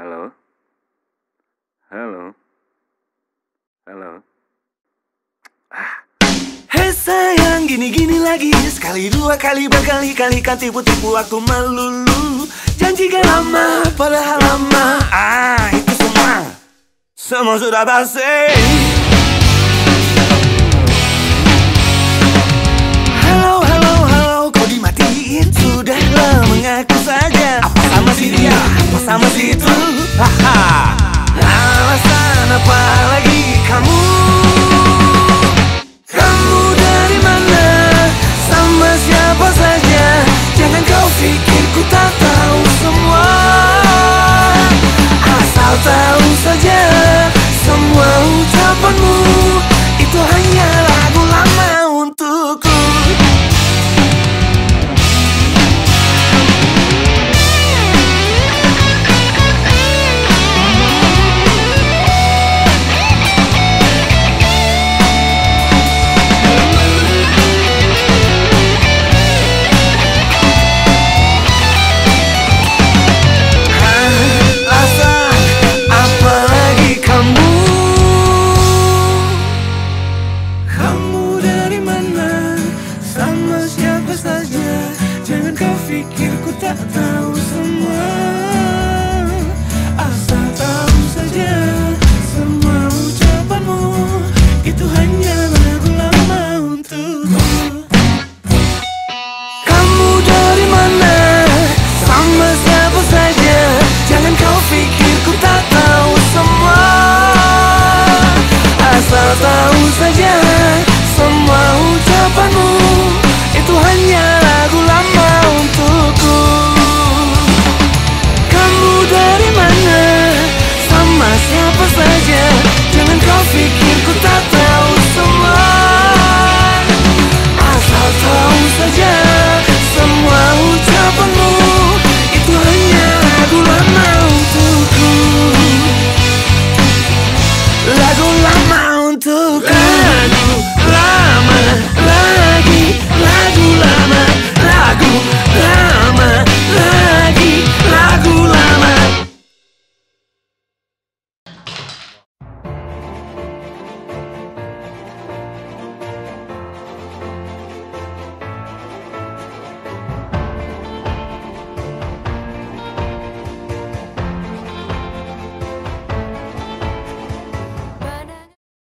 Halo? Halo? Halo? Hei sayang gini-gini lagi. Sekali dua kali berkali-kali kan tipu-tipu waktu melulu Janji gak lama padahal lama. Ah itu semua. Semua sudah basi Sudahlah mengaku saja. Apa sama si dia Apa sama si itu. Haha tak tahu semua. Asal tahu saja Semua ucapanmu Itu hanya lagu lama untukku kamu dari mana? Sama siapa saja. Jangan kau pikir ku tak tahu semua. Asal tahu saja Semua ucapanmu